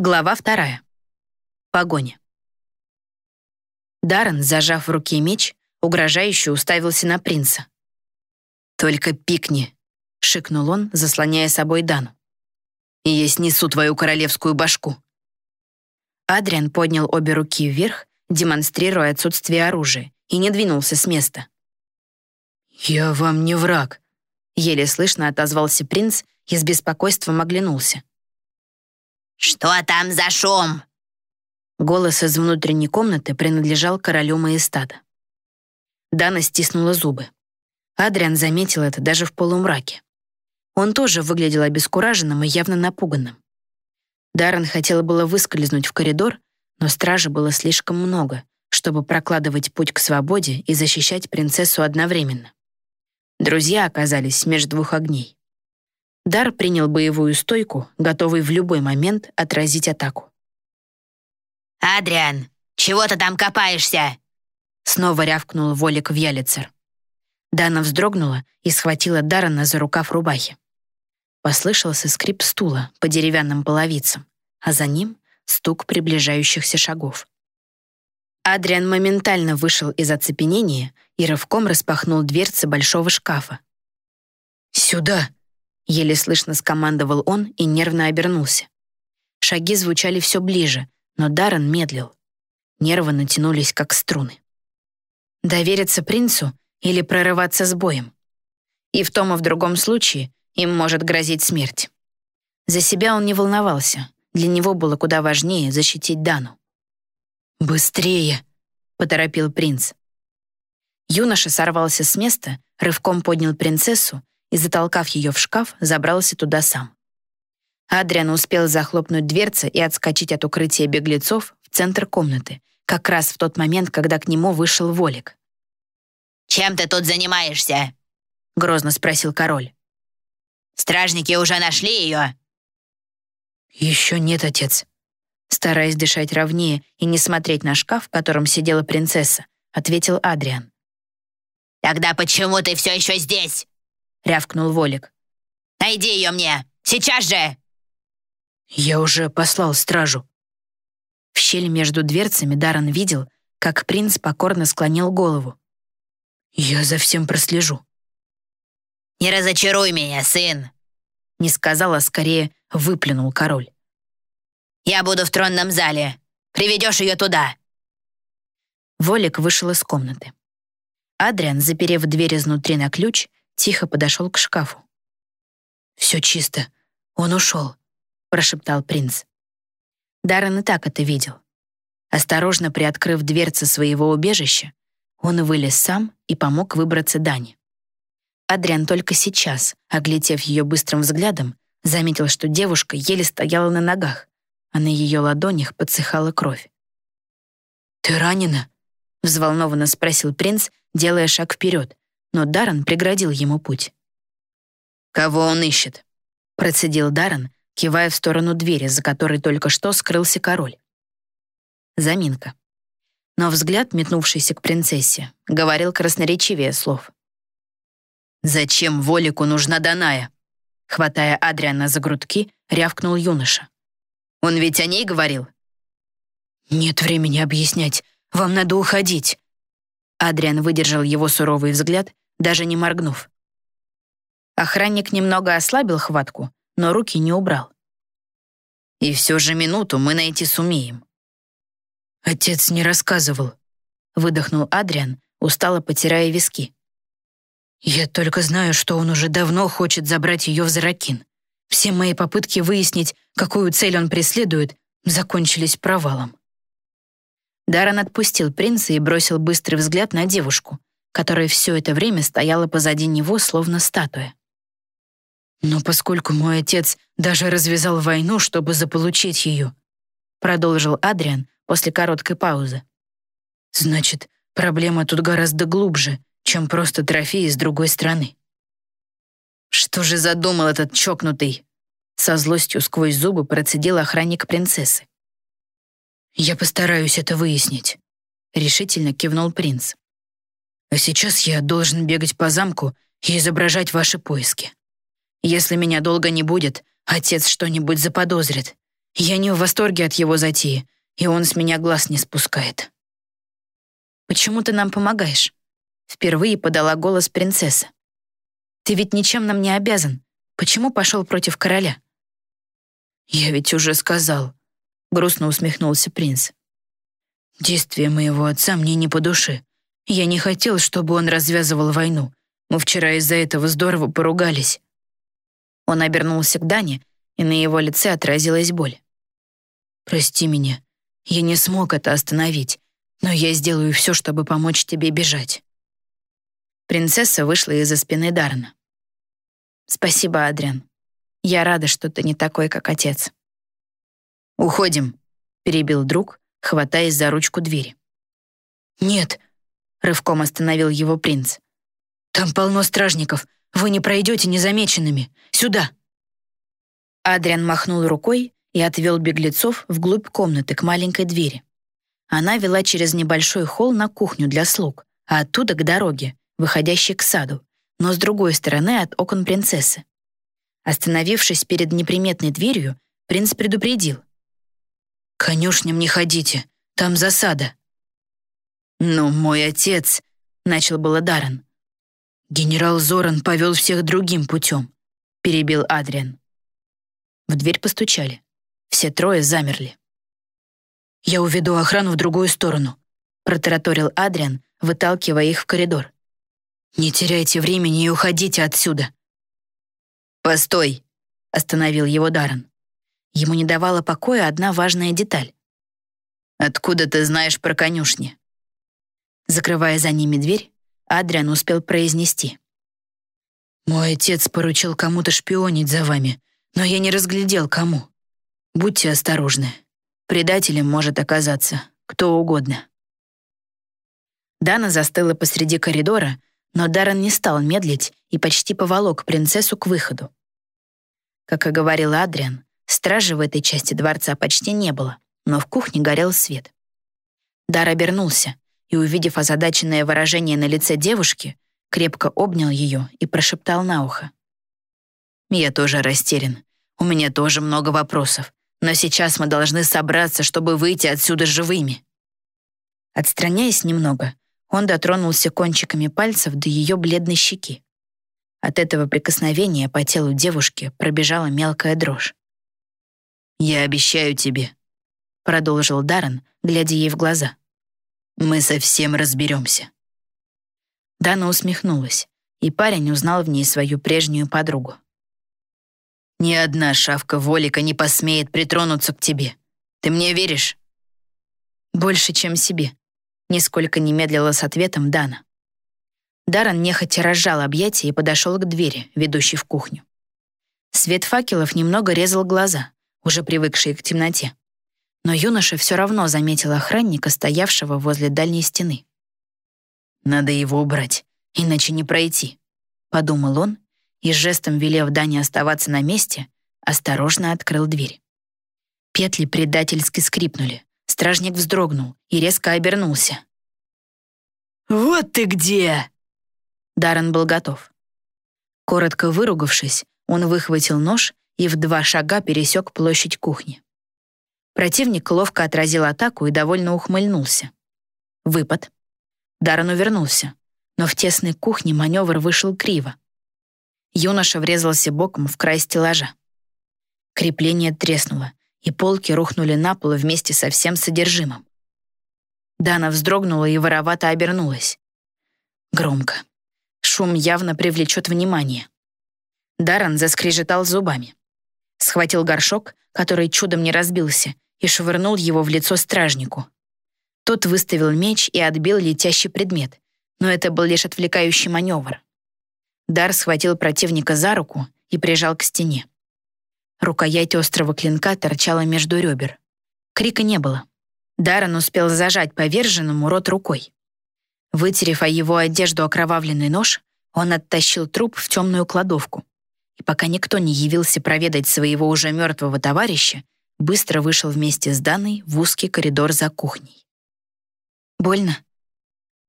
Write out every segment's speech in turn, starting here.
Глава вторая. Погоня. Даррен, зажав в руке меч, угрожающе уставился на принца. «Только пикни», — шикнул он, заслоняя собой Дану. «И я снесу твою королевскую башку». Адриан поднял обе руки вверх, демонстрируя отсутствие оружия, и не двинулся с места. «Я вам не враг», — еле слышно отозвался принц и с беспокойством оглянулся. «Что там за шум?» Голос из внутренней комнаты принадлежал королю Маестада. Дана стиснула зубы. Адриан заметил это даже в полумраке. Он тоже выглядел обескураженным и явно напуганным. Даррен хотел было выскользнуть в коридор, но стражи было слишком много, чтобы прокладывать путь к свободе и защищать принцессу одновременно. Друзья оказались между двух огней. Дар принял боевую стойку, готовый в любой момент отразить атаку. «Адриан, чего ты там копаешься?» Снова рявкнул Волик в Ялицер. Дана вздрогнула и схватила Дарана за рукав рубахи. Послышался скрип стула по деревянным половицам, а за ним стук приближающихся шагов. Адриан моментально вышел из оцепенения и рывком распахнул дверцы большого шкафа. «Сюда!» Еле слышно скомандовал он и нервно обернулся. Шаги звучали все ближе, но Даррен медлил. Нервы натянулись, как струны. Довериться принцу или прорываться с боем? И в том и в другом случае им может грозить смерть. За себя он не волновался. Для него было куда важнее защитить Дану. «Быстрее!» — поторопил принц. Юноша сорвался с места, рывком поднял принцессу и, затолкав ее в шкаф, забрался туда сам. Адриан успел захлопнуть дверцы и отскочить от укрытия беглецов в центр комнаты, как раз в тот момент, когда к нему вышел Волик. «Чем ты тут занимаешься?» — грозно спросил король. «Стражники уже нашли ее?» «Еще нет, отец». Стараясь дышать ровнее и не смотреть на шкаф, в котором сидела принцесса, ответил Адриан. «Тогда почему ты все еще здесь?» — рявкнул Волик. «Найди ее мне! Сейчас же!» «Я уже послал стражу». В щель между дверцами Даррен видел, как принц покорно склонил голову. «Я за всем прослежу». «Не разочаруй меня, сын!» Не сказал, а скорее выплюнул король. «Я буду в тронном зале. Приведешь ее туда». Волик вышел из комнаты. Адриан, заперев дверь изнутри на ключ, тихо подошел к шкафу. «Все чисто. Он ушел», — прошептал принц. Даррен и так это видел. Осторожно приоткрыв дверцы своего убежища, он вылез сам и помог выбраться Дане. Адриан только сейчас, оглядев ее быстрым взглядом, заметил, что девушка еле стояла на ногах, а на ее ладонях подсыхала кровь. «Ты ранена?» — взволнованно спросил принц, делая шаг вперед, но Даррен преградил ему путь. «Кого он ищет?» — процедил Даррен, кивая в сторону двери, за которой только что скрылся король. Заминка. Но взгляд, метнувшийся к принцессе, говорил красноречивее слов. «Зачем Волику нужна Даная?» Хватая Адриана за грудки, рявкнул юноша. «Он ведь о ней говорил?» «Нет времени объяснять. Вам надо уходить». Адриан выдержал его суровый взгляд, даже не моргнув. Охранник немного ослабил хватку, но руки не убрал. «И все же минуту мы найти сумеем». «Отец не рассказывал», — выдохнул Адриан, устало потирая виски. «Я только знаю, что он уже давно хочет забрать ее в Заракин. Все мои попытки выяснить, какую цель он преследует, закончились провалом». Даррен отпустил принца и бросил быстрый взгляд на девушку, которая все это время стояла позади него, словно статуя. «Но поскольку мой отец даже развязал войну, чтобы заполучить ее», продолжил Адриан после короткой паузы. «Значит, проблема тут гораздо глубже, чем просто трофеи с другой страны». «Что же задумал этот чокнутый?» Со злостью сквозь зубы процедил охранник принцессы. «Я постараюсь это выяснить», — решительно кивнул принц. «А сейчас я должен бегать по замку и изображать ваши поиски. Если меня долго не будет, отец что-нибудь заподозрит, Я не в восторге от его затеи, и он с меня глаз не спускает. «Почему ты нам помогаешь?» Впервые подала голос принцесса. «Ты ведь ничем нам не обязан. Почему пошел против короля?» «Я ведь уже сказал», — грустно усмехнулся принц. «Действия моего отца мне не по душе. Я не хотел, чтобы он развязывал войну. Мы вчера из-за этого здорово поругались». Он обернулся к Дане, и на его лице отразилась боль. «Прости меня. Я не смог это остановить, но я сделаю все, чтобы помочь тебе бежать». Принцесса вышла из-за спины Дарна. «Спасибо, Адриан. Я рада, что ты не такой, как отец». «Уходим», — перебил друг, хватаясь за ручку двери. «Нет», — рывком остановил его принц. «Там полно стражников. Вы не пройдете незамеченными. Сюда!» Адриан махнул рукой и отвел беглецов вглубь комнаты к маленькой двери. Она вела через небольшой холл на кухню для слуг, а оттуда к дороге, выходящей к саду, но с другой стороны от окон принцессы. Остановившись перед неприметной дверью, принц предупредил. «К конюшням не ходите, там засада». «Ну, мой отец», — начал было Даррен. «Генерал Зоран повел всех другим путем», — перебил Адриан. В дверь постучали. Все трое замерли. «Я уведу охрану в другую сторону», — протараторил Адриан, выталкивая их в коридор. «Не теряйте времени и уходите отсюда». «Постой!» — остановил его Даррен. Ему не давала покоя одна важная деталь. «Откуда ты знаешь про конюшни?» Закрывая за ними дверь, Адриан успел произнести. «Мой отец поручил кому-то шпионить за вами, но я не разглядел, кому. Будьте осторожны. Предателем может оказаться кто угодно». Дана застыла посреди коридора, но Даррен не стал медлить и почти поволок принцессу к выходу. Как и говорил Адриан, стражи в этой части дворца почти не было, но в кухне горел свет. Дар обернулся и, увидев озадаченное выражение на лице девушки, крепко обнял ее и прошептал на ухо. «Я тоже растерян. У меня тоже много вопросов. Но сейчас мы должны собраться, чтобы выйти отсюда живыми». Отстраняясь немного, он дотронулся кончиками пальцев до ее бледной щеки. От этого прикосновения по телу девушки пробежала мелкая дрожь. «Я обещаю тебе», — продолжил Даррен, глядя ей в глаза. «Мы совсем разберемся». Дана усмехнулась, и парень узнал в ней свою прежнюю подругу. «Ни одна шавка Волика не посмеет притронуться к тебе. Ты мне веришь?» «Больше, чем себе», — нисколько не медлила с ответом Дана. Даррен нехотя разжал объятия и подошел к двери, ведущей в кухню. Свет факелов немного резал глаза, уже привыкшие к темноте. Но юноша все равно заметил охранника, стоявшего возле дальней стены. «Надо его убрать, иначе не пройти», — подумал он и, жестом велев Дане оставаться на месте, осторожно открыл дверь. Петли предательски скрипнули. Стражник вздрогнул и резко обернулся. «Вот ты где!» Даррен был готов. Коротко выругавшись, он выхватил нож и в два шага пересек площадь кухни. Противник ловко отразил атаку и довольно ухмыльнулся. Выпад. Даррен увернулся, но в тесной кухне маневр вышел криво. Юноша врезался боком в край стеллажа. Крепление треснуло, и полки рухнули на пол вместе со всем содержимым. Дана вздрогнула и воровато обернулась. Громко. Шум явно привлечет внимание. Даррен заскрежетал зубами. Схватил горшок, который чудом не разбился, и швырнул его в лицо стражнику. Тот выставил меч и отбил летящий предмет, но это был лишь отвлекающий маневр. Дар схватил противника за руку и прижал к стене. Рукоять острого клинка торчала между ребер. Крика не было. Даррен успел зажать поверженному рот рукой. Вытерев о его одежду окровавленный нож, он оттащил труп в темную кладовку. И пока никто не явился проведать своего уже мертвого товарища, быстро вышел вместе с Даной в узкий коридор за кухней. «Больно?»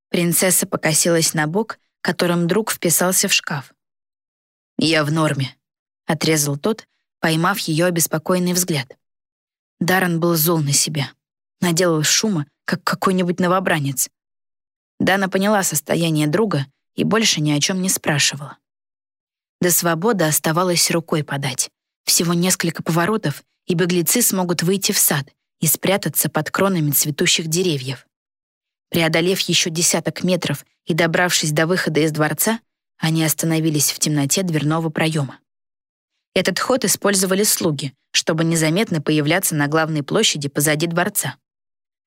Принцесса покосилась на бок, которым друг вписался в шкаф. «Я в норме», — отрезал тот, поймав ее обеспокоенный взгляд. Даррен был зол на себя. Наделал шума, как какой-нибудь новобранец. Дана поняла состояние друга и больше ни о чем не спрашивала. До свободы оставалось рукой подать. Всего несколько поворотов, и беглецы смогут выйти в сад и спрятаться под кронами цветущих деревьев. Преодолев еще десяток метров и добравшись до выхода из дворца, они остановились в темноте дверного проема. Этот ход использовали слуги, чтобы незаметно появляться на главной площади позади дворца.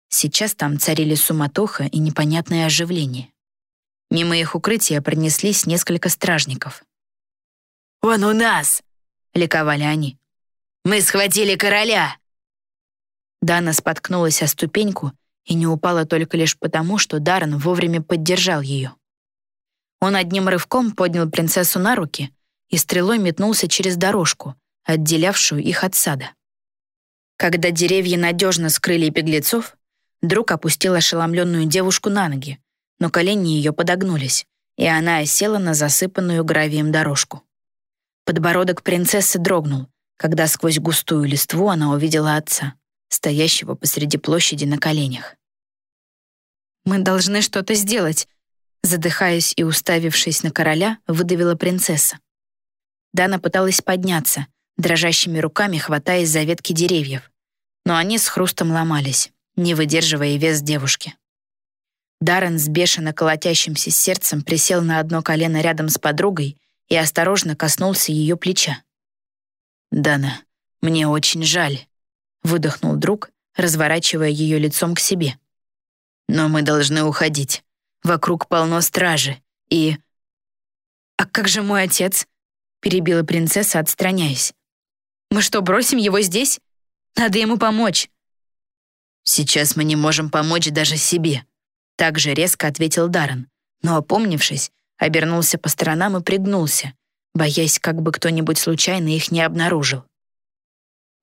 Сейчас там царили суматоха и непонятное оживление. Мимо их укрытия пронеслись несколько стражников. «Он у нас!» — ликовали они. «Мы схватили короля!» Дана споткнулась о ступеньку и не упала только лишь потому, что Даррен вовремя поддержал ее. Он одним рывком поднял принцессу на руки и стрелой метнулся через дорожку, отделявшую их от сада. Когда деревья надежно скрыли беглецов, друг опустил ошеломленную девушку на ноги, но колени ее подогнулись, и она осела на засыпанную гравием дорожку. Подбородок принцессы дрогнул, когда сквозь густую листву она увидела отца, стоящего посреди площади на коленях. «Мы должны что-то сделать», задыхаясь и уставившись на короля, выдавила принцесса. Дана пыталась подняться, дрожащими руками хватаясь за ветки деревьев, но они с хрустом ломались, не выдерживая вес девушки. Даррен с бешено колотящимся сердцем присел на одно колено рядом с подругой и осторожно коснулся ее плеча. «Дана, мне очень жаль», — выдохнул друг, разворачивая ее лицом к себе. «Но мы должны уходить. Вокруг полно стражи, и...» «А как же мой отец?» — перебила принцесса, отстраняясь. «Мы что, бросим его здесь? Надо ему помочь». «Сейчас мы не можем помочь даже себе», так же резко ответил Даррен, но, опомнившись, обернулся по сторонам и пригнулся, боясь, как бы кто-нибудь случайно их не обнаружил.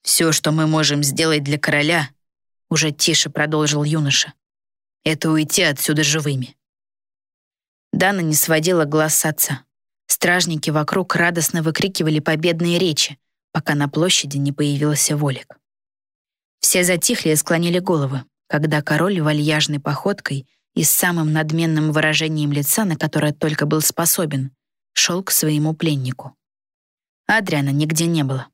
«Все, что мы можем сделать для короля», — уже тише продолжил юноша, — «это уйти отсюда живыми». Дана не сводила глаз с отца. Стражники вокруг радостно выкрикивали победные речи, пока на площади не появился Волик. Все затихли и склонили головы, когда король вальяжной походкой — и с самым надменным выражением лица, на которое только был способен, шел к своему пленнику. Адриана нигде не было.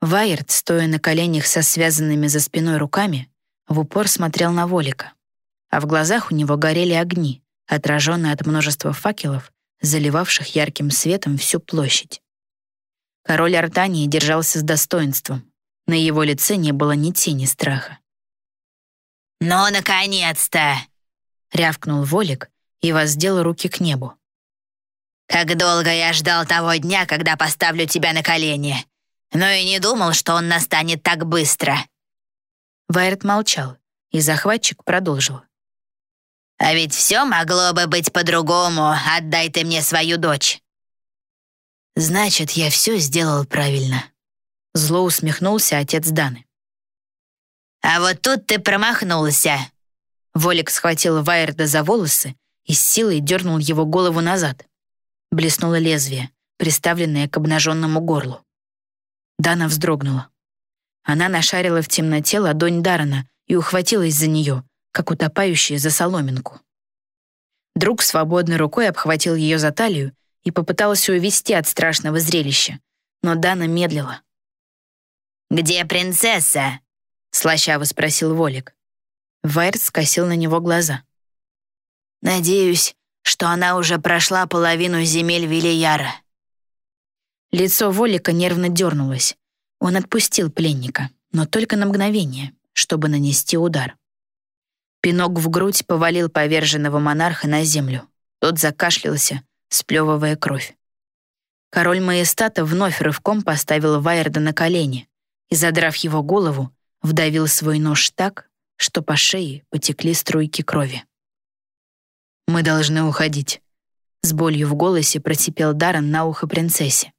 Вайерт, стоя на коленях со связанными за спиной руками, в упор смотрел на Волика, а в глазах у него горели огни, отраженные от множества факелов, заливавших ярким светом всю площадь. Король Артании держался с достоинством. На его лице не было ни тени страха. «Ну, наконец-то!» рявкнул Волик и воздел руки к небу. «Как долго я ждал того дня, когда поставлю тебя на колени. Но и не думал, что он настанет так быстро». Вайрт молчал, и захватчик продолжил. «А ведь все могло бы быть по-другому. Отдай ты мне свою дочь». «Значит, я все сделал правильно», — зло усмехнулся отец Даны. «А вот тут ты промахнулся», Волик схватил Вайерда за волосы и с силой дернул его голову назад. Блеснуло лезвие, приставленное к обнаженному горлу. Дана вздрогнула. Она нашарила в темноте ладонь Дарана и ухватилась за нее, как утопающая за соломинку. Друг свободной рукой обхватил ее за талию и попытался увести от страшного зрелища, но Дана медлила. «Где принцесса?» — слащаво спросил Волик. Вайрт скосил на него глаза. «Надеюсь, что она уже прошла половину земель Вилияра». Лицо Волика нервно дернулось. Он отпустил пленника, но только на мгновение, чтобы нанести удар. Пинок в грудь повалил поверженного монарха на землю. Тот закашлялся, сплевывая кровь. Король Маестата вновь рывком поставил Вайерда на колени и, задрав его голову, вдавил свой нож так, что по шее потекли струйки крови. «Мы должны уходить», — с болью в голосе просипел Даррен на ухо принцессе.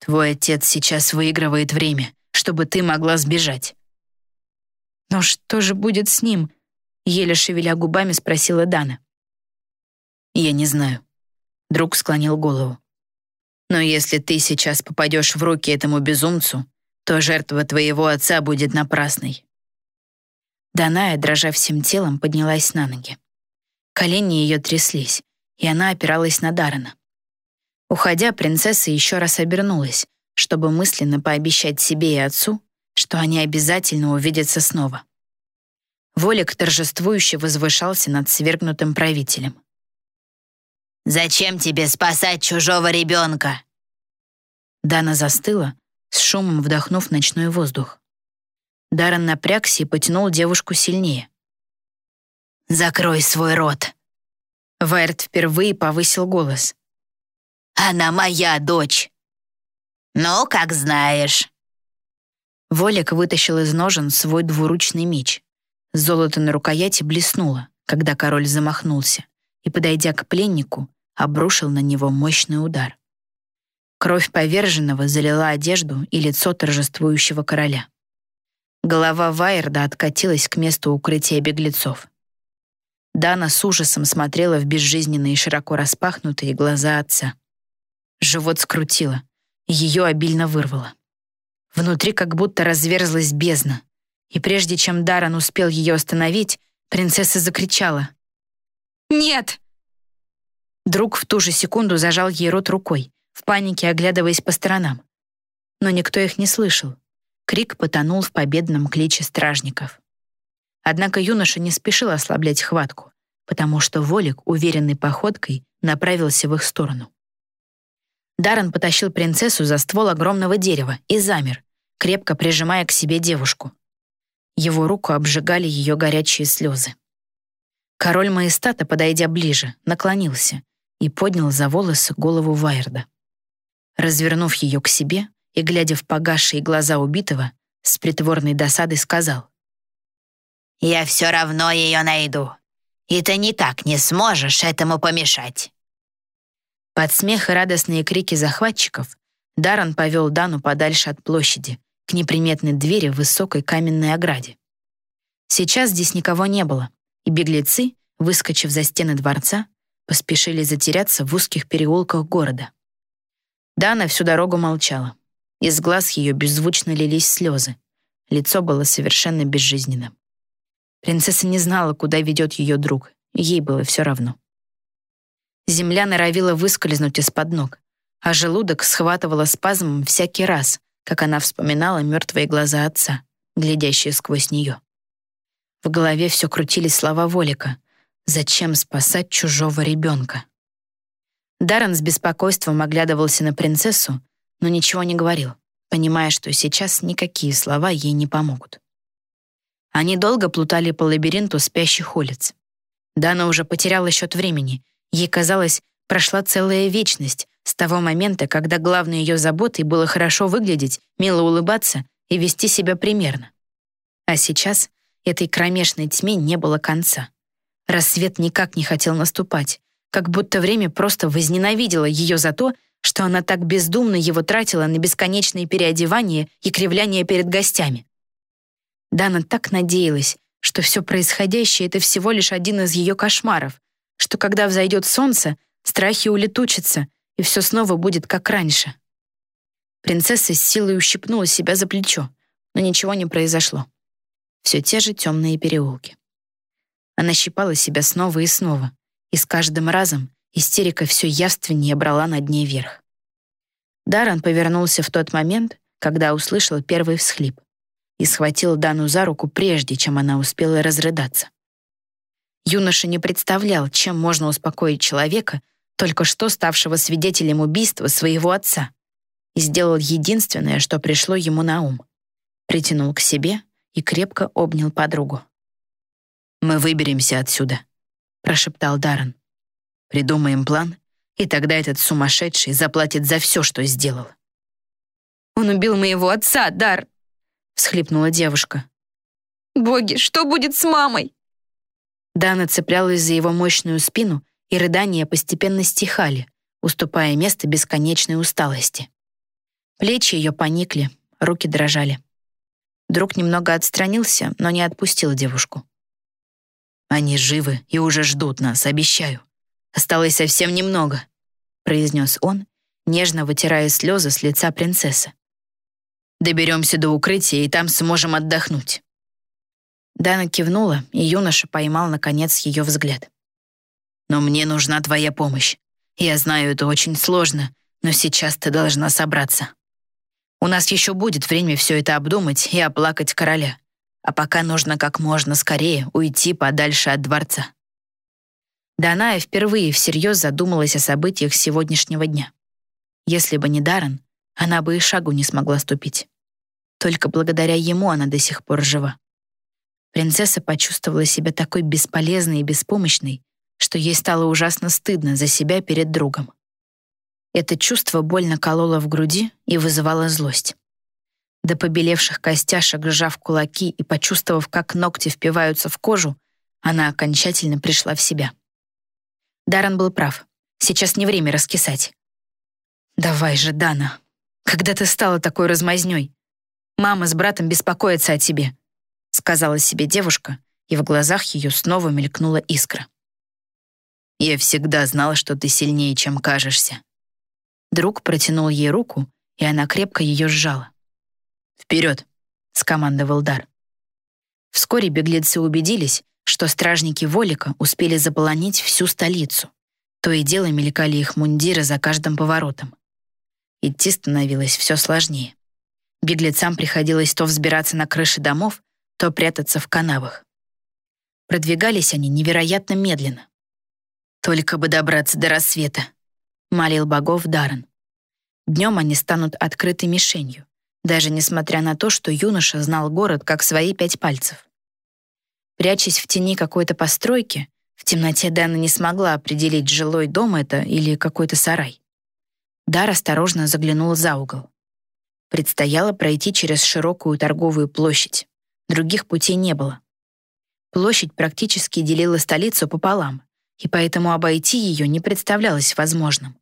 «Твой отец сейчас выигрывает время, чтобы ты могла сбежать». «Но что же будет с ним?» — еле шевеля губами спросила Дана. «Я не знаю». Друг склонил голову. «Но если ты сейчас попадешь в руки этому безумцу, то жертва твоего отца будет напрасной». Даная, дрожа всем телом, поднялась на ноги. Колени ее тряслись, и она опиралась на Даррена. Уходя, принцесса еще раз обернулась, чтобы мысленно пообещать себе и отцу, что они обязательно увидятся снова. Волик торжествующе возвышался над свергнутым правителем. «Зачем тебе спасать чужого ребенка?» Дана застыла, с шумом вдохнув ночной воздух. Даррен напрягся и потянул девушку сильнее. «Закрой свой рот!» Вайрт впервые повысил голос. «Она моя дочь!» «Ну, как знаешь». Волик вытащил из ножен свой двуручный меч. Золото на рукояти блеснуло, когда король замахнулся, и, подойдя к пленнику, обрушил на него мощный удар. Кровь поверженного залила одежду и лицо торжествующего короля. Голова Вайерда откатилась к месту укрытия беглецов. Дана с ужасом смотрела в безжизненные широко распахнутые глаза отца. Живот скрутило, ее обильно вырвало. Внутри как будто разверзлась бездна, и прежде чем Даран успел ее остановить, принцесса закричала. «Нет!» Друг в ту же секунду зажал ей рот рукой, в панике оглядываясь по сторонам. Но никто их не слышал. Крик потонул в победном кличе стражников. Однако юноша не спешил ослаблять хватку, потому что Волик уверенной походкой направился в их сторону. Даррен потащил принцессу за ствол огромного дерева и замер, крепко прижимая к себе девушку. Его руку обжигали ее горячие слезы. Король Маэстата, подойдя ближе, наклонился и поднял за волосы голову Вайерда. Развернув ее к себе и глядя в погасшие глаза убитого, с притворной досадой сказал. «Я все равно ее найду, и ты никак не сможешь этому помешать». Под смех и радостные крики захватчиков Даран повел Дану подальше от площади, к неприметной двери в высокой каменной ограде. Сейчас здесь никого не было, и беглецы, выскочив за стены дворца, поспешили затеряться в узких переулках города. Дана всю дорогу молчала. Из глаз ее беззвучно лились слезы. Лицо было совершенно безжизненным. Принцесса не знала, куда ведет ее друг, ей было все равно. Земля норовила выскользнуть из-под ног, а желудок схватывала спазмом всякий раз, как она вспоминала мертвые глаза отца, глядящие сквозь нее. В голове все крутились слова Волика. «Зачем спасать чужого ребенка?» Даррен с беспокойством оглядывался на принцессу, но ничего не говорил, понимая, что сейчас никакие слова ей не помогут. Они долго плутали по лабиринту спящих улиц. Дана уже потеряла счет времени Ей казалось, прошла целая вечность с того момента, когда главной ее заботой было хорошо выглядеть, мило улыбаться и вести себя примерно. А сейчас этой кромешной тьме не было конца. Рассвет никак не хотел наступать, как будто время просто возненавидело ее за то, что она так бездумно его тратила на бесконечные переодевания и кривляния перед гостями. Дана так надеялась, что все происходящее — это всего лишь один из ее кошмаров, что когда взойдет солнце, страхи улетучатся, и все снова будет как раньше. Принцесса с силой ущипнула себя за плечо, но ничего не произошло. Все те же темные переулки. Она щипала себя снова и снова, и с каждым разом истерика все явственнее брала над ней верх. Даррен повернулся в тот момент, когда услышал первый всхлип, и схватил Дану за руку прежде, чем она успела разрыдаться. Юноша не представлял, чем можно успокоить человека, только что ставшего свидетелем убийства своего отца, и сделал единственное, что пришло ему на ум. Притянул к себе и крепко обнял подругу. «Мы выберемся отсюда», — прошептал Даррен. «Придумаем план, и тогда этот сумасшедший заплатит за все, что сделал». «Он убил моего отца, Дар!» — всхлипнула девушка. «Боги, что будет с мамой?» Дана цеплялась за его мощную спину, и рыдания постепенно стихали, уступая место бесконечной усталости. Плечи ее поникли, руки дрожали. Друг немного отстранился, но не отпустил девушку. «Они живы и уже ждут нас, обещаю. Осталось совсем немного», — произнес он, нежно вытирая слезы с лица принцессы. Доберемся до укрытия, и там сможем отдохнуть». Дана кивнула, и юноша поймал, наконец, ее взгляд. «Но мне нужна твоя помощь. Я знаю, это очень сложно, но сейчас ты должна собраться. У нас еще будет время все это обдумать и оплакать короля. А пока нужно как можно скорее уйти подальше от дворца». Даная впервые всерьез задумалась о событиях сегодняшнего дня. Если бы не Даррен, она бы и шагу не смогла ступить. Только благодаря ему она до сих пор жива. Принцесса почувствовала себя такой бесполезной и беспомощной, что ей стало ужасно стыдно за себя перед другом. Это чувство больно кололо в груди и вызывало злость. До побелевших костяшек, сжав кулаки и почувствовав, как ногти впиваются в кожу, она окончательно пришла в себя. Даррен был прав. Сейчас не время раскисать. «Давай же, Дана. Когда ты стала такой размазнёй? Мама с братом беспокоятся о тебе», — сказала себе девушка, и в глазах ее снова мелькнула искра. «Я всегда знала, что ты сильнее, чем кажешься». Друг протянул ей руку, и она крепко ее сжала. «Вперед!» — скомандовал Дар. Вскоре беглецы убедились, что стражники Волика успели заполонить всю столицу. То и дело мелькали их мундиры за каждым поворотом. Идти становилось все сложнее. Беглецам приходилось то взбираться на крыши домов, то прятаться в канавах. Продвигались они невероятно медленно. «Только бы добраться до рассвета», — молил богов Даррен. Днем они станут открытой мишенью, даже несмотря на то, что юноша знал город как свои пять пальцев. Прячась в тени какой-то постройки, в темноте Дана не смогла определить, жилой дом это или какой-то сарай. Дар осторожно заглянул за угол. Предстояло пройти через широкую торговую площадь. Других путей не было. Площадь практически делила столицу пополам, и поэтому обойти ее не представлялось возможным.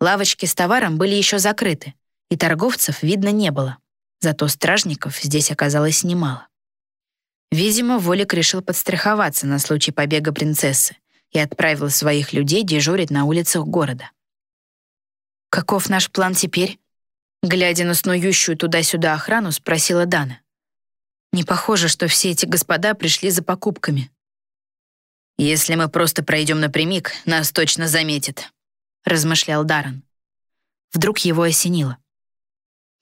Лавочки с товаром были еще закрыты, и торговцев видно не было. Зато стражников здесь оказалось немало. Видимо, Волик решил подстраховаться на случай побега принцессы и отправил своих людей дежурить на улицах города. «Каков наш план теперь?» Глядя на снующую туда-сюда охрану, спросила Дана. «Не похоже, что все эти господа пришли за покупками». «Если мы просто пройдем напрямик, нас точно заметят», — размышлял Даррен. Вдруг его осенило.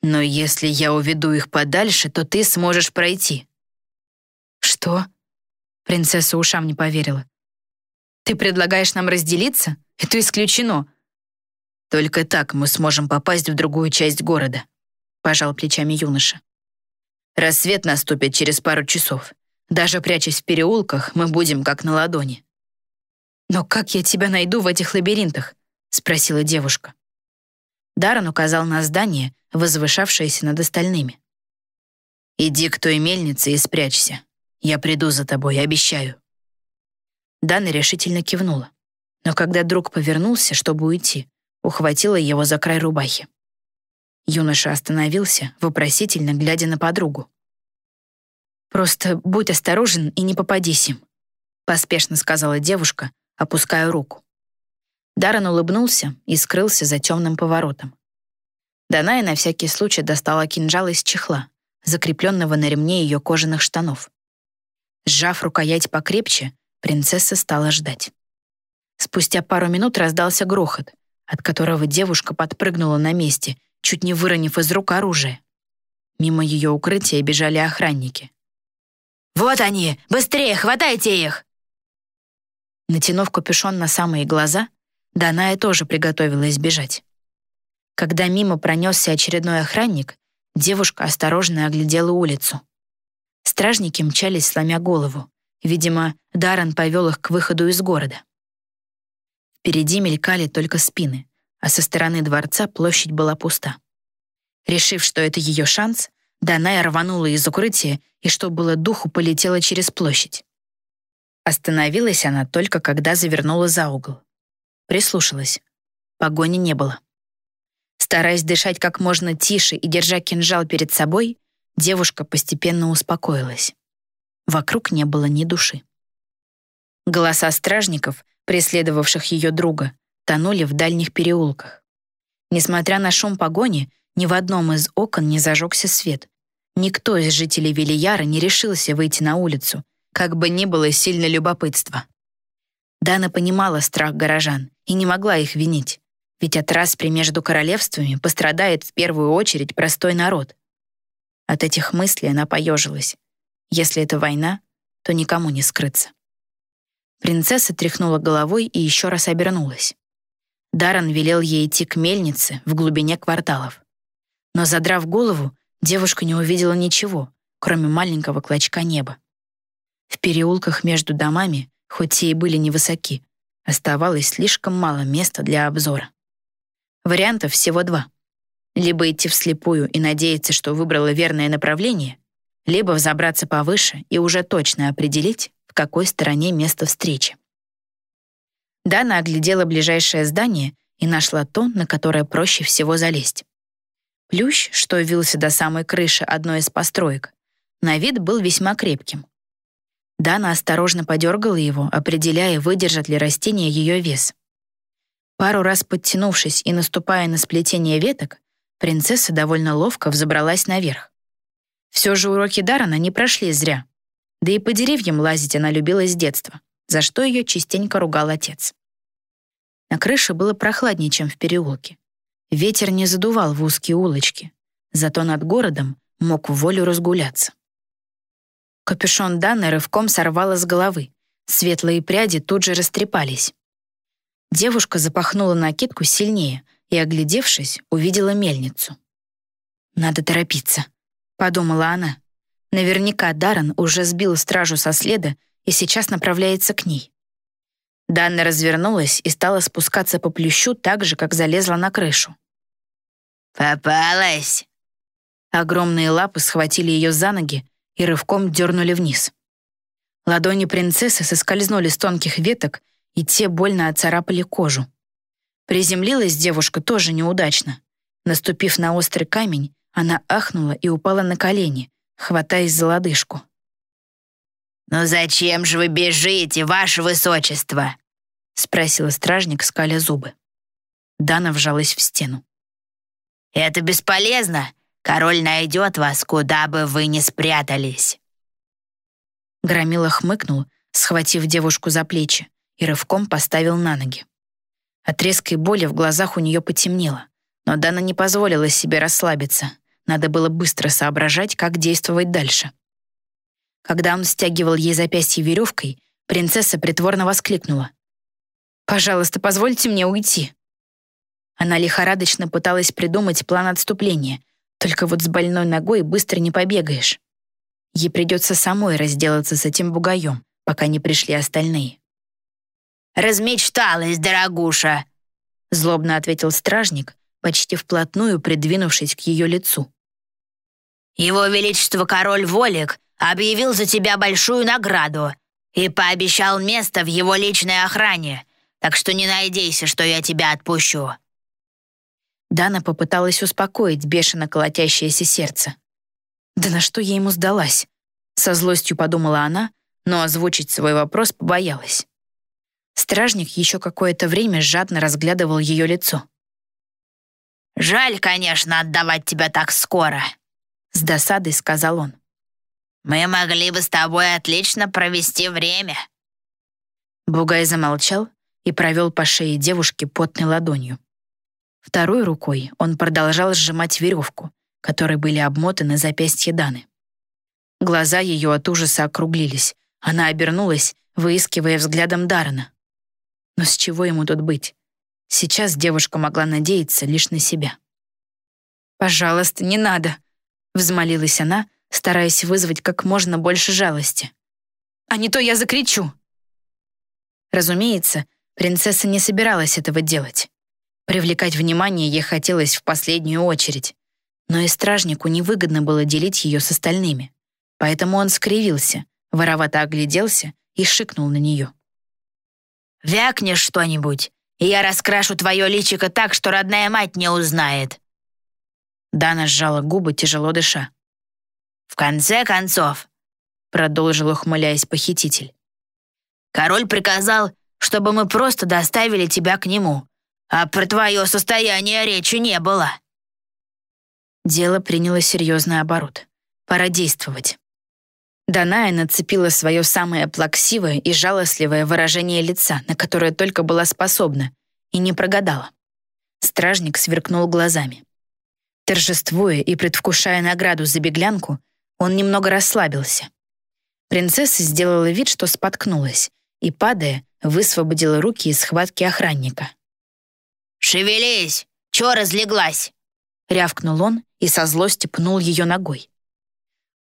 «Но если я уведу их подальше, то ты сможешь пройти». «Что?» Принцесса ушам не поверила. «Ты предлагаешь нам разделиться? Это исключено. Только так мы сможем попасть в другую часть города», — пожал плечами юноша. «Рассвет наступит через пару часов. Даже прячась в переулках, мы будем как на ладони». «Но как я тебя найду в этих лабиринтах?» — спросила девушка. Даррен указал на здание, возвышавшееся над остальными. «Иди к той мельнице и спрячься. Я приду за тобой, обещаю». Дана решительно кивнула. Но когда друг повернулся, чтобы уйти, ухватила его за край рубахи. Юноша остановился, вопросительно глядя на подругу. «Просто будь осторожен и не попадись им», поспешно сказала девушка, опуская руку. Даррен улыбнулся и скрылся за темным поворотом. Даная на всякий случай достала кинжал из чехла, закрепленного на ремне ее кожаных штанов. Сжав рукоять покрепче, принцесса стала ждать. Спустя пару минут раздался грохот, от которого девушка подпрыгнула на месте, чуть не выронив из рук оружие. Мимо ее укрытия бежали охранники. «Вот они! Быстрее, хватайте их!» Натянув капюшон на самые глаза, Даная тоже приготовилась бежать. Когда мимо пронесся очередной охранник, девушка осторожно оглядела улицу. Стражники мчались, сломя голову. Видимо, Даррен повел их к выходу из города. Впереди мелькали только спины, а со стороны дворца площадь была пуста. Решив, что это ее шанс, Даная рванула из укрытия и, что было духу, полетела через площадь. Остановилась она только, когда завернула за угол. Прислушалась. Погони не было. Стараясь дышать как можно тише и держа кинжал перед собой, девушка постепенно успокоилась. Вокруг не было ни души. Голоса стражников преследовавших ее друга, тонули в дальних переулках. Несмотря на шум погони, Ни в одном из окон не зажегся свет. Никто из жителей Велияра не решился выйти на улицу, как бы ни было сильно любопытство. Дана понимала страх горожан и не могла их винить, ведь от распри между королевствами пострадает в первую очередь простой народ. От этих мыслей она поежилась. Если это война, то никому не скрыться. Принцесса тряхнула головой и еще раз обернулась. Даррен велел ей идти к мельнице в глубине кварталов. Но, задрав голову, девушка не увидела ничего, кроме маленького клочка неба. В переулках между домами, хоть и были невысоки, оставалось слишком мало места для обзора. Вариантов всего два. Либо идти вслепую и надеяться, что выбрала верное направление, либо взобраться повыше и уже точно определить, в какой стороне место встречи. Дана оглядела ближайшее здание и нашла то, на которое проще всего залезть. Плющ, что вился до самой крыши одной из построек, на вид был весьма крепким. Дана осторожно подергала его, определяя, выдержат ли растение ее вес. Пару раз подтянувшись и наступая на сплетение веток, принцесса довольно ловко взобралась наверх. Все же уроки Дарана не прошли зря. Да и по деревьям лазить она любила с детства, за что ее частенько ругал отец. На крыше было прохладнее, чем в переулке. Ветер не задувал в узкие улочки, зато над городом мог в волю разгуляться. Капюшон Даны рывком сорвало с головы. Светлые пряди тут же растрепались. Девушка запахнула накидку сильнее и, оглядевшись, увидела мельницу. «Надо торопиться», — подумала она. Наверняка Даррен уже сбил стражу со следа и сейчас направляется к ней. Данна развернулась и стала спускаться по плющу так же, как залезла на крышу. «Попалась!» Огромные лапы схватили ее за ноги и рывком дернули вниз. Ладони принцессы соскользнули с тонких веток, и те больно оцарапали кожу. Приземлилась девушка тоже неудачно. Наступив на острый камень, она ахнула и упала на колени, хватаясь за лодыжку. «Ну зачем же вы бежите, ваше высочество?» — спросила стражник, скаля зубы. Дана вжалась в стену. «Это бесполезно. Король найдет вас, куда бы вы ни спрятались». Громила хмыкнул, схватив девушку за плечи, и рывком поставил на ноги. От резкой боли в глазах у нее потемнело, но Дана не позволила себе расслабиться. Надо было быстро соображать, как действовать дальше. Когда он стягивал ей запястье веревкой, принцесса притворно воскликнула. «Пожалуйста, позвольте мне уйти». Она лихорадочно пыталась придумать план отступления, только вот с больной ногой быстро не побегаешь. Ей придется самой разделаться с этим бугаем, пока не пришли остальные. «Размечталась, дорогуша!» злобно ответил стражник, почти вплотную придвинувшись к ее лицу. «Его Величество Король Волик объявил за тебя большую награду и пообещал место в его личной охране, так что не надейся, что я тебя отпущу». Дана попыталась успокоить бешено колотящееся сердце. «Да на что я ему сдалась?» Со злостью подумала она, но озвучить свой вопрос побоялась. Стражник еще какое-то время жадно разглядывал ее лицо. «Жаль, конечно, отдавать тебя так скоро», — с досадой сказал он. «Мы могли бы с тобой отлично провести время». Бугай замолчал и провел по шее девушки потной ладонью. Второй рукой он продолжал сжимать веревку, которой были обмотаны запястья Даны. Глаза ее от ужаса округлились. Она обернулась, выискивая взглядом Дарана. Но с чего ему тут быть? Сейчас девушка могла надеяться лишь на себя. «Пожалуйста, не надо», — взмолилась она, стараясь вызвать как можно больше жалости. «А не то я закричу». Разумеется, принцесса не собиралась этого делать. Привлекать внимание ей хотелось в последнюю очередь. Но и стражнику невыгодно было делить ее с остальными. Поэтому он скривился, воровато огляделся и шикнул на нее. «Вякнешь что-нибудь, и я раскрашу твое личико так, что родная мать не узнает». Дана сжала губы, тяжело дыша. «В конце концов», — продолжил, ухмыляясь похититель, «король приказал, чтобы мы просто доставили тебя к нему, а про твое состояние речи не было». Дело приняло серьезный оборот. Пора действовать. Даная нацепила свое самое плаксивое и жалостливое выражение лица, на которое только была способна, и не прогадала. Стражник сверкнул глазами. Торжествуя и предвкушая награду за беглянку, он немного расслабился. Принцесса сделала вид, что споткнулась, и, падая, высвободила руки из схватки охранника. «Шевелись! Чё разлеглась?» — рявкнул он и со злости пнул ее ногой.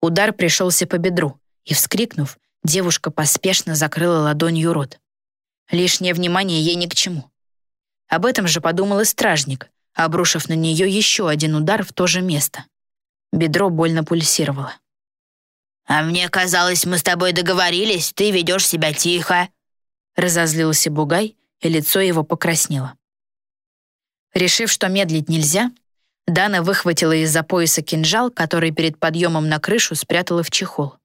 Удар пришелся по бедру, и, вскрикнув, девушка поспешно закрыла ладонью рот. Лишнее внимание ей ни к чему. Об этом же подумал и стражник, обрушив на нее еще один удар в то же место. Бедро больно пульсировало. «А мне казалось, мы с тобой договорились, ты ведешь себя тихо», разозлился Бугай, и лицо его покраснело. Решив, что медлить нельзя, Дана выхватила из-за пояса кинжал, который перед подъемом на крышу спрятала в чехол.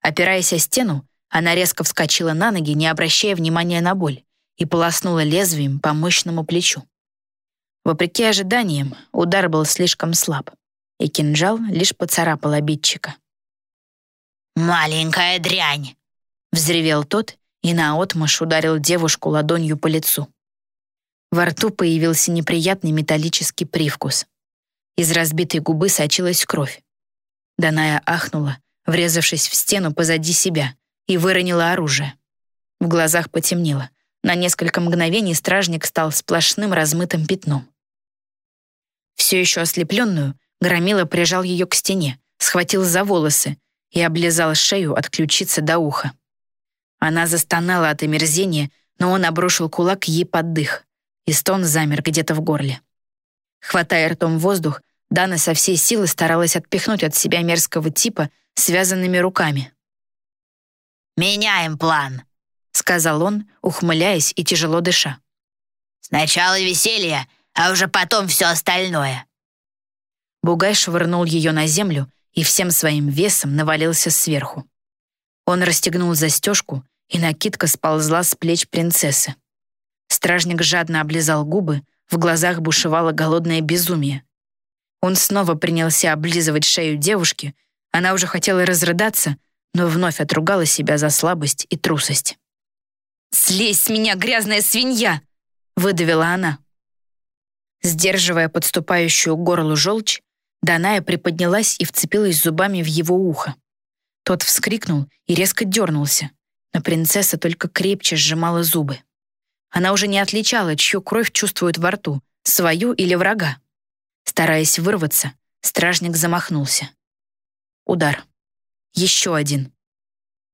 Опираясь о стену, она резко вскочила на ноги, не обращая внимания на боль, и полоснула лезвием по мощному плечу. Вопреки ожиданиям, удар был слишком слаб, и кинжал лишь поцарапал обидчика. «Маленькая дрянь!» — взревел тот и наотмашь ударил девушку ладонью по лицу. Во рту появился неприятный металлический привкус. Из разбитой губы сочилась кровь. Даная ахнула, врезавшись в стену позади себя, и выронила оружие. В глазах потемнело. На несколько мгновений стражник стал сплошным размытым пятном. Все еще ослепленную, Громила прижал ее к стене, схватил за волосы и облизал шею от ключицы до уха. Она застонала от омерзения, но он обрушил кулак ей под дых, и стон замер где-то в горле. Хватая ртом воздух, Дана со всей силы старалась отпихнуть от себя мерзкого типа связанными руками. «Меняем план», — сказал он, ухмыляясь и тяжело дыша. «Сначала веселье, а уже потом все остальное». Бугай швырнул ее на землю и всем своим весом навалился сверху. Он расстегнул застежку, и накидка сползла с плеч принцессы. Стражник жадно облизал губы, в глазах бушевало голодное безумие. Он снова принялся облизывать шею девушки, она уже хотела разрыдаться, но вновь отругала себя за слабость и трусость. «Слезь с меня, грязная свинья!» — выдавила она. Сдерживая подступающую к горлу желчь, Даная приподнялась и вцепилась зубами в его ухо. Тот вскрикнул и резко дернулся, но принцесса только крепче сжимала зубы. Она уже не отличала, чью кровь чувствует во рту, свою или врага. Стараясь вырваться, стражник замахнулся. Удар. Еще один.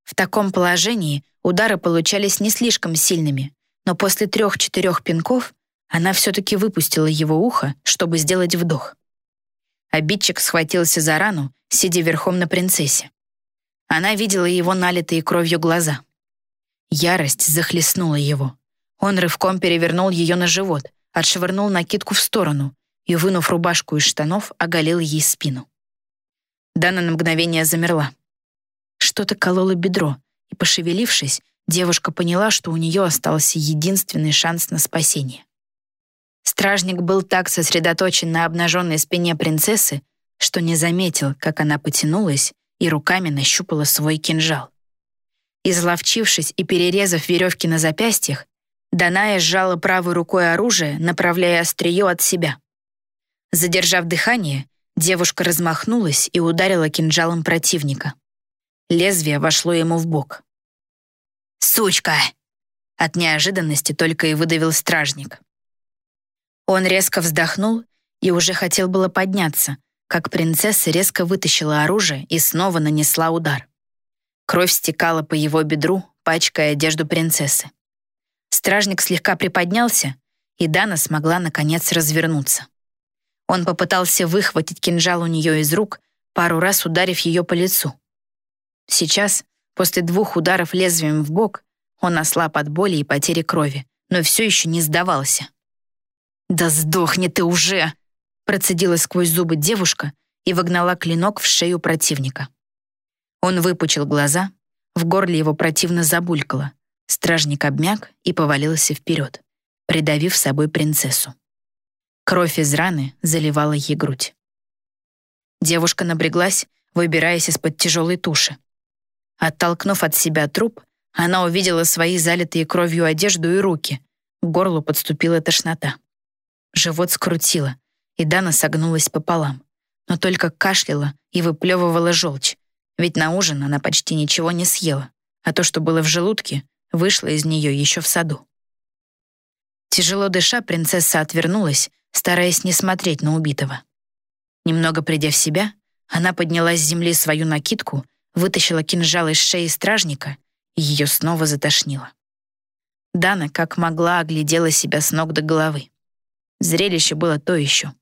В таком положении удары получались не слишком сильными, но после трех-четырех пинков она все-таки выпустила его ухо, чтобы сделать вдох. Обидчик схватился за рану, сидя верхом на принцессе. Она видела его налитые кровью глаза. Ярость захлестнула его. Он рывком перевернул ее на живот, отшвырнул накидку в сторону и, вынув рубашку из штанов, оголил ей спину. Дана на мгновение замерла. Что-то кололо бедро, и, пошевелившись, девушка поняла, что у нее остался единственный шанс на спасение. Стражник был так сосредоточен на обнаженной спине принцессы, что не заметил, как она потянулась и руками нащупала свой кинжал. Изловчившись и перерезав веревки на запястьях, Даная сжала правой рукой оружие, направляя острие от себя. Задержав дыхание, девушка размахнулась и ударила кинжалом противника. Лезвие вошло ему в бок. «Сучка!» От неожиданности только и выдавил стражник. Он резко вздохнул и уже хотел было подняться, как принцесса резко вытащила оружие и снова нанесла удар. Кровь стекала по его бедру, пачкая одежду принцессы. Стражник слегка приподнялся, и Дана смогла, наконец, развернуться. Он попытался выхватить кинжал у нее из рук, пару раз ударив ее по лицу. Сейчас, после двух ударов лезвием в бок, он ослаб от боли и потери крови, но все еще не сдавался. «Да сдохни ты уже!» Процедила сквозь зубы девушка и вогнала клинок в шею противника. Он выпучил глаза, в горле его противно забулькало. Стражник обмяк и повалился вперед, придавив собой принцессу. Кровь из раны заливала ей грудь. Девушка напряглась, выбираясь из-под тяжелой туши. Оттолкнув от себя труп, она увидела свои залитые кровью одежду и руки. К горлу подступила тошнота. Живот скрутило, и Дана согнулась пополам, но только кашляла и выплевывала желчь, ведь на ужин она почти ничего не съела, а то, что было в желудке, вышло из нее еще в саду. Тяжело дыша, принцесса отвернулась, стараясь не смотреть на убитого. Немного придя в себя, она подняла с земли свою накидку, вытащила кинжал из шеи стражника, и ее снова затошнило. Дана, как могла, оглядела себя с ног до головы. Зрелище было то еще.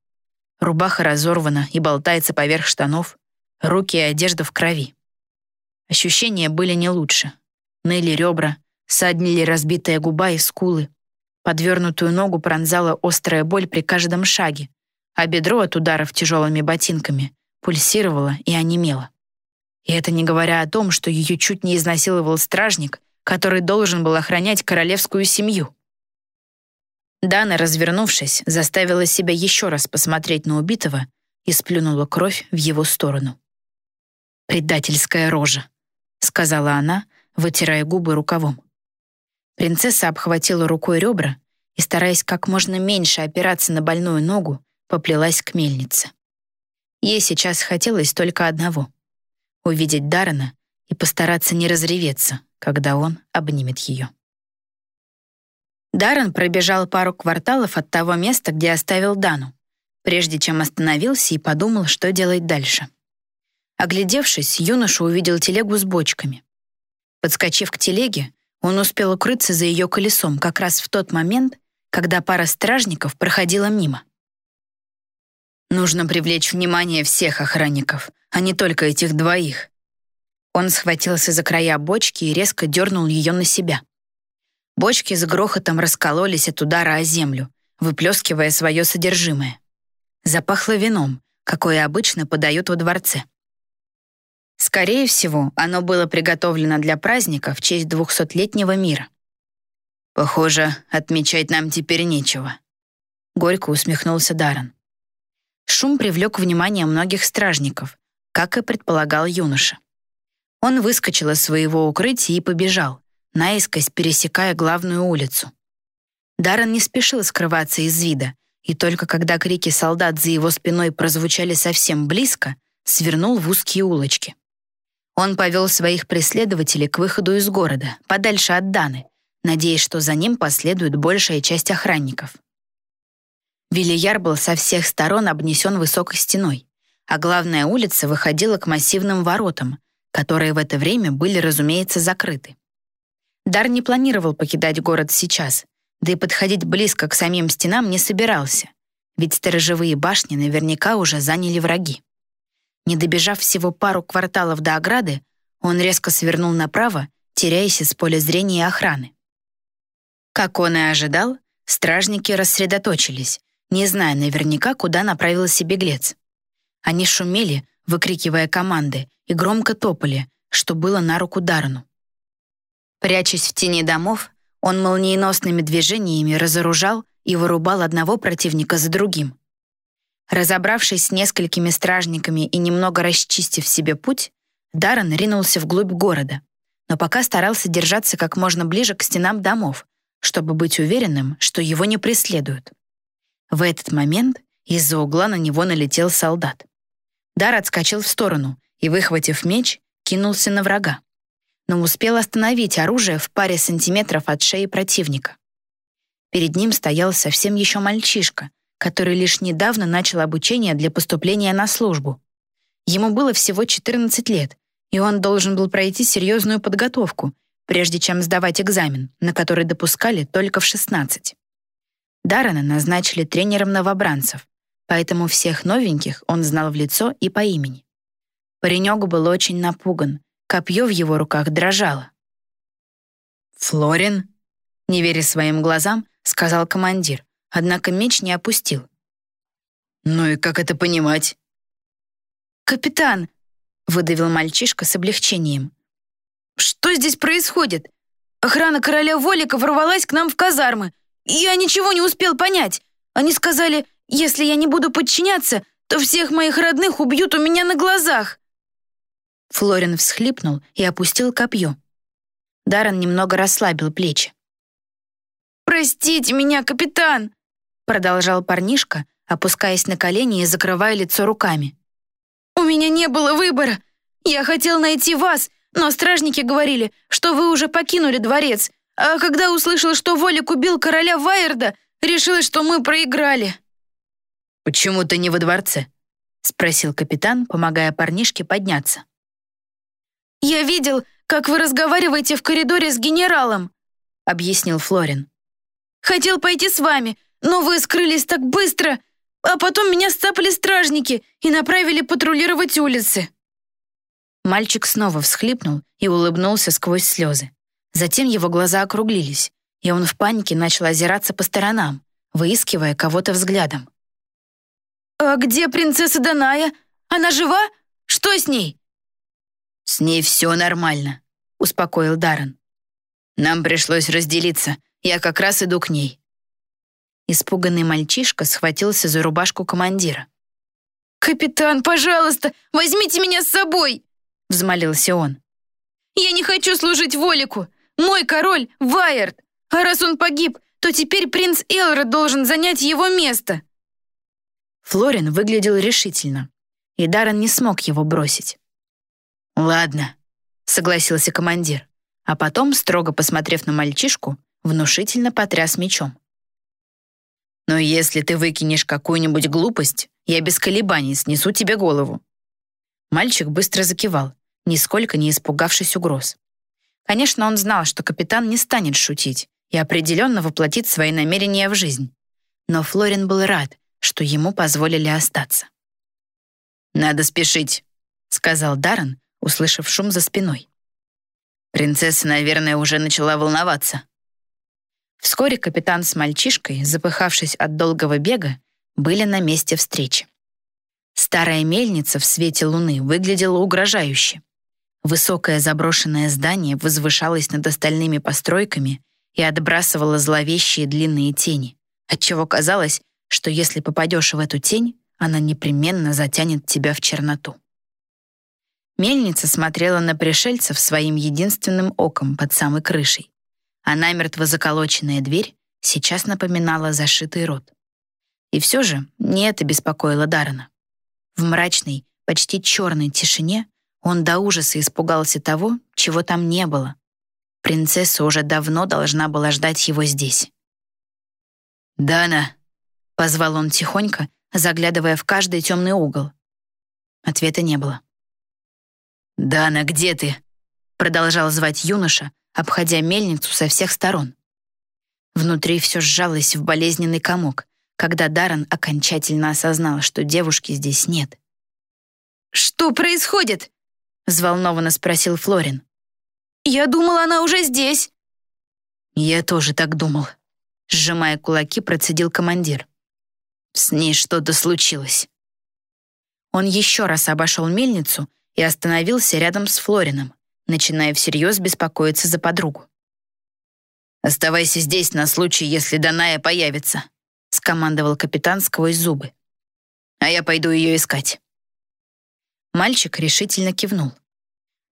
Рубаха разорвана и болтается поверх штанов, руки и одежда в крови. Ощущения были не лучше. Ныли ребра, саднили разбитая губа и скулы, Подвернутую ногу пронзала острая боль при каждом шаге, а бедро от ударов тяжелыми ботинками пульсировало и онемело. И это не говоря о том, что ее чуть не изнасиловал стражник, который должен был охранять королевскую семью. Дана, развернувшись, заставила себя еще раз посмотреть на убитого и сплюнула кровь в его сторону. «Предательская рожа», — сказала она, вытирая губы рукавом. Принцесса обхватила рукой ребра и, стараясь как можно меньше опираться на больную ногу, поплелась к мельнице. Ей сейчас хотелось только одного — увидеть Даррена и постараться не разреветься, когда он обнимет ее. Даррен пробежал пару кварталов от того места, где оставил Дану, прежде чем остановился и подумал, что делать дальше. Оглядевшись, юноша увидел телегу с бочками. Подскочив к телеге, он успел укрыться за ее колесом как раз в тот момент, когда пара стражников проходила мимо. Нужно привлечь внимание всех охранников, а не только этих двоих. Он схватился за края бочки и резко дернул ее на себя. Бочки с грохотом раскололись от удара о землю, выплескивая свое содержимое. Запахло вином, какое обычно подают во дворце. Скорее всего, оно было приготовлено для праздника в честь двухсотлетнего мира. «Похоже, отмечать нам теперь нечего», — горько усмехнулся Даррен. Шум привлек внимание многих стражников, как и предполагал юноша. Он выскочил из своего укрытия и побежал, наискось пересекая главную улицу. Даррен не спешил скрываться из вида, и только когда крики солдат за его спиной прозвучали совсем близко, свернул в узкие улочки. Он повел своих преследователей к выходу из города, подальше от Даны, надеясь, что за ним последует большая часть охранников. Вильяр был со всех сторон обнесен высокой стеной, а главная улица выходила к массивным воротам, которые в это время были, разумеется, закрыты. Дар не планировал покидать город сейчас, да и подходить близко к самим стенам не собирался, ведь сторожевые башни наверняка уже заняли враги. Не добежав всего пару кварталов до ограды, он резко свернул направо, теряясь из поля зрения охраны. Как он и ожидал, стражники рассредоточились, не зная наверняка, куда направился беглец. Они шумели, выкрикивая команды, и громко топали, что было на руку Дарну. Прячась в тени домов, он молниеносными движениями разоружал и вырубал одного противника за другим. Разобравшись с несколькими стражниками и немного расчистив себе путь, Даррен ринулся вглубь города, но пока старался держаться как можно ближе к стенам домов, чтобы быть уверенным, что его не преследуют. В этот момент из-за угла на него налетел солдат. Дар отскочил в сторону и, выхватив меч, кинулся на врага, но успел остановить оружие в паре сантиметров от шеи противника. Перед ним стоял совсем еще мальчишка, который лишь недавно начал обучение для поступления на службу. Ему было всего 14 лет, и он должен был пройти серьезную подготовку, прежде чем сдавать экзамен, на который допускали только в 16. Даррена назначили тренером новобранцев, поэтому всех новеньких он знал в лицо и по имени. Паренек был очень напуган, копье в его руках дрожало. «Флорин?» — не веря своим глазам, сказал командир, однако меч не опустил. «Ну и как это понимать?» «Капитан!» — выдавил мальчишка с облегчением. «Что здесь происходит? Охрана короля Волика ворвалась к нам в казармы. Я ничего не успел понять. Они сказали, если я не буду подчиняться, то всех моих родных убьют у меня на глазах!» Флорин всхлипнул и опустил копье. Даррен немного расслабил плечи. «Простите меня, капитан!» продолжал парнишка, опускаясь на колени и закрывая лицо руками. «У меня не было выбора. Я хотел найти вас, но стражники говорили, что вы уже покинули дворец, а когда услышал, что Волик убил короля Вайерда, решила, что мы проиграли». «Почему ты не во дворце?» — спросил капитан, помогая парнишке подняться. «Я видел, как вы разговариваете в коридоре с генералом», — объяснил Флорин. «Хотел пойти с вами, но вы скрылись так быстро, а потом меня сцапали стражники и направили патрулировать улицы». Мальчик снова всхлипнул и улыбнулся сквозь слезы. Затем его глаза округлились, и он в панике начал озираться по сторонам, выискивая кого-то взглядом. «А где принцесса Даная? Она жива? Что с ней?» «С ней все нормально», — успокоил Даррен. «Нам пришлось разделиться. Я как раз иду к ней». Испуганный мальчишка схватился за рубашку командира. «Капитан, пожалуйста, возьмите меня с собой!» — взмолился он. «Я не хочу служить Волику! Мой король — Вайерд! А раз он погиб, то теперь принц Элрод должен занять его место!» Флорин выглядел решительно, и Даррен не смог его бросить. «Ладно», — согласился командир, а потом, строго посмотрев на мальчишку, внушительно потряс мечом. «Но если ты выкинешь какую-нибудь глупость, я без колебаний снесу тебе голову». Мальчик быстро закивал, нисколько не испугавшись угроз. Конечно, он знал, что капитан не станет шутить и определенно воплотит свои намерения в жизнь. Но Флорин был рад, что ему позволили остаться. «Надо спешить», — сказал Даррен, услышав шум за спиной. Принцесса, наверное, уже начала волноваться. Вскоре капитан с мальчишкой, запыхавшись от долгого бега, были на месте встречи. Старая мельница в свете луны выглядела угрожающе. Высокое заброшенное здание возвышалось над остальными постройками и отбрасывало зловещие длинные тени, отчего казалось, что если попадешь в эту тень, она непременно затянет тебя в черноту. Мельница смотрела на пришельцев своим единственным оком под самой крышей, а намертво заколоченная дверь сейчас напоминала зашитый рот. И все же не это беспокоило Даррена. В мрачной, почти черной тишине он до ужаса испугался того, чего там не было. Принцесса уже давно должна была ждать его здесь. «Дана!» — позвал он тихонько, заглядывая в каждый темный угол. Ответа не было. «Дана, где ты?» — продолжал звать юноша, обходя мельницу со всех сторон. Внутри все сжалось в болезненный комок, когда Даррен окончательно осознал, что девушки здесь нет. «Что происходит?» — взволнованно спросил Флорин. «Я думала, она уже здесь». «Я тоже так думал», — сжимая кулаки, процедил командир. «С ней что-то случилось». Он еще раз обошел мельницу и остановился рядом с Флорином, начиная всерьез беспокоиться за подругу. «Оставайся здесь на случай, если Даная появится», — скомандовал капитан сквозь зубы. «А я пойду ее искать». Мальчик решительно кивнул.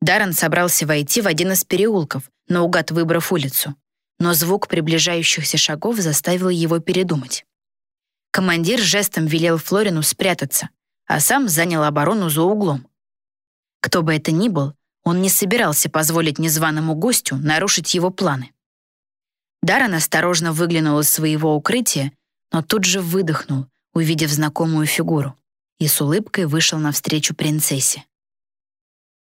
Даррен собрался войти в один из переулков, наугад выбрав улицу, но звук приближающихся шагов заставил его передумать. Командир жестом велел Флорину спрятаться, а сам занял оборону за углом. Кто бы это ни был, он не собирался позволить незваному гостю нарушить его планы. Даррен осторожно выглянул из своего укрытия, но тут же выдохнул, увидев знакомую фигуру и с улыбкой вышел навстречу принцессе.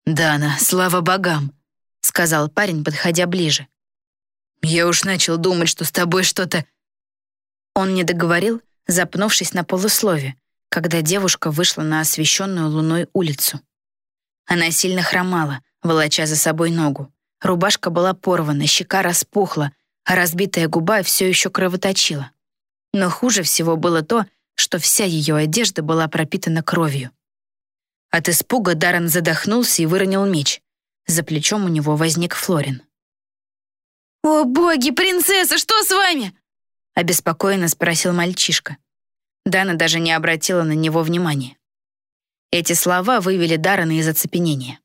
«Дана, слава богам!» — сказал парень, подходя ближе. «Я уж начал думать, что с тобой что-то...» Он не договорил, запнувшись на полуслове, когда девушка вышла на освещенную луной улицу. Она сильно хромала, волоча за собой ногу. Рубашка была порвана, щека распухла, а разбитая губа все еще кровоточила. Но хуже всего было то, что вся ее одежда была пропитана кровью. От испуга Даррен задохнулся и выронил меч. За плечом у него возник Флорин. «О боги, принцесса, что с вами?» обеспокоенно спросил мальчишка. Дана даже не обратила на него внимания. Эти слова вывели Даррена из оцепенения.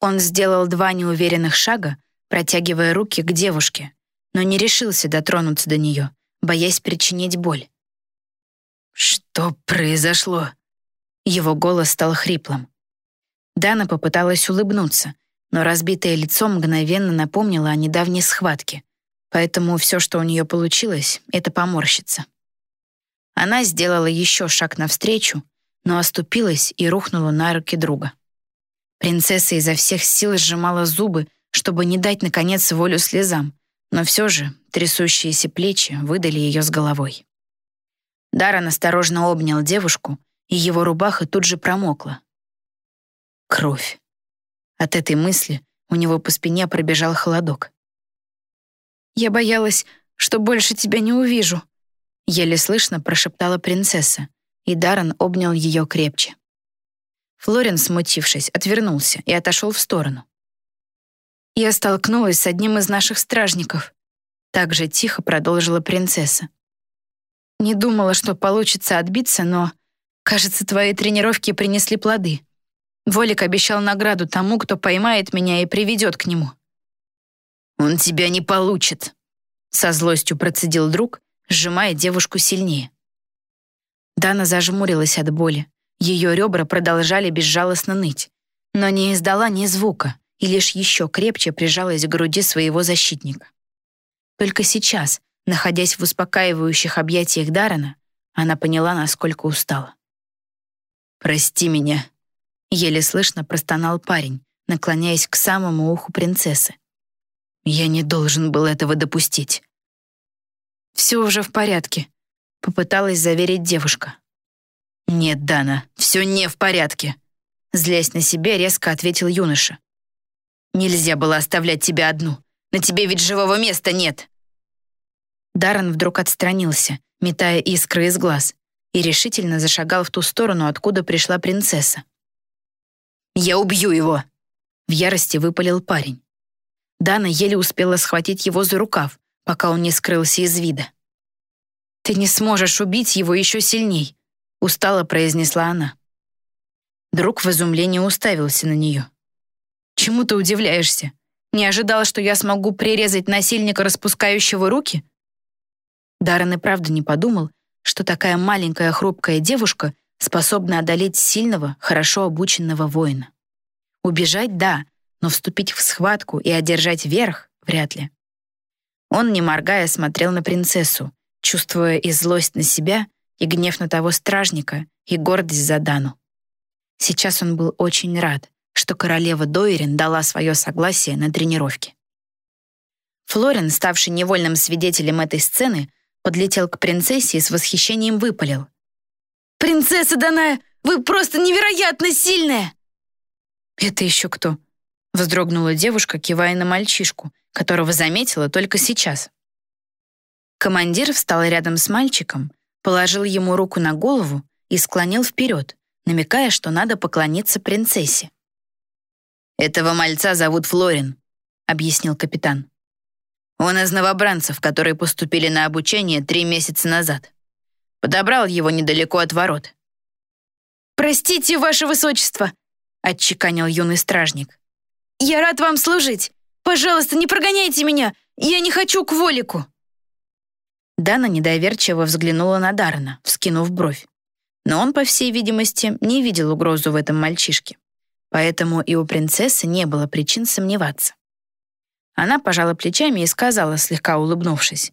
Он сделал два неуверенных шага, протягивая руки к девушке, но не решился дотронуться до нее, боясь причинить боль. «Что произошло?» Его голос стал хриплым. Дана попыталась улыбнуться, но разбитое лицо мгновенно напомнило о недавней схватке, поэтому все, что у нее получилось, это поморщиться. Она сделала еще шаг навстречу, но оступилась и рухнула на руки друга. Принцесса изо всех сил сжимала зубы, чтобы не дать, наконец, волю слезам, но все же трясущиеся плечи выдали ее с головой. Даррен осторожно обнял девушку, и его рубаха тут же промокла. Кровь. От этой мысли у него по спине пробежал холодок. «Я боялась, что больше тебя не увижу», — еле слышно прошептала принцесса, и Даррен обнял ее крепче. Флорин, смутившись, отвернулся и отошел в сторону. «Я столкнулась с одним из наших стражников», — так же тихо продолжила принцесса. «Не думала, что получится отбиться, но, кажется, твои тренировки принесли плоды. Волик обещал награду тому, кто поймает меня и приведет к нему». «Он тебя не получит», — со злостью процедил друг, сжимая девушку сильнее. Дана зажмурилась от боли. Ее ребра продолжали безжалостно ныть, но не издала ни звука и лишь еще крепче прижалась к груди своего защитника. Только сейчас, находясь в успокаивающих объятиях Дарана, она поняла, насколько устала. «Прости меня», — еле слышно простонал парень, наклоняясь к самому уху принцессы. «Я не должен был этого допустить». «Все уже в порядке», — попыталась заверить девушка. «Нет, Дана, все не в порядке», — злясь на себя, резко ответил юноша. «Нельзя было оставлять тебя одну. На тебе ведь живого места нет». Даррен вдруг отстранился, метая искры из глаз, и решительно зашагал в ту сторону, откуда пришла принцесса. «Я убью его!» В ярости выпалил парень. Дана еле успела схватить его за рукав, пока он не скрылся из вида. «Ты не сможешь убить его еще сильней», — устало произнесла она. Друг в изумлении уставился на нее. «Чему ты удивляешься? Не ожидала, что я смогу прирезать насильника, распускающего руки?» Даррен и правда не подумал, что такая маленькая хрупкая девушка способна одолеть сильного, хорошо обученного воина. Убежать — да, но вступить в схватку и одержать верх — вряд ли. Он, не моргая, смотрел на принцессу, чувствуя и злость на себя, и гнев на того стражника, и гордость за Дану. Сейчас он был очень рад, что королева Дойрин дала свое согласие на тренировки. Флорин, ставший невольным свидетелем этой сцены, подлетел к принцессе и с восхищением выпалил. «Принцесса Даная, вы просто невероятно сильная!» «Это еще кто?» — вздрогнула девушка, кивая на мальчишку, которого заметила только сейчас. Командир встал рядом с мальчиком, положил ему руку на голову и склонил вперед, намекая, что надо поклониться принцессе. «Этого мальца зовут Флорин», — объяснил капитан. «Он из новобранцев, которые поступили на обучение три месяца назад. Подобрал его недалеко от ворот». «Простите, ваше высочество», — отчеканил юный стражник. «Я рад вам служить. Пожалуйста, не прогоняйте меня. Я не хочу к Волику». Дана недоверчиво взглянула на Даррена, вскинув бровь. Но он, по всей видимости, не видел угрозу в этом мальчишке. Поэтому и у принцессы не было причин сомневаться. Она пожала плечами и сказала, слегка улыбнувшись.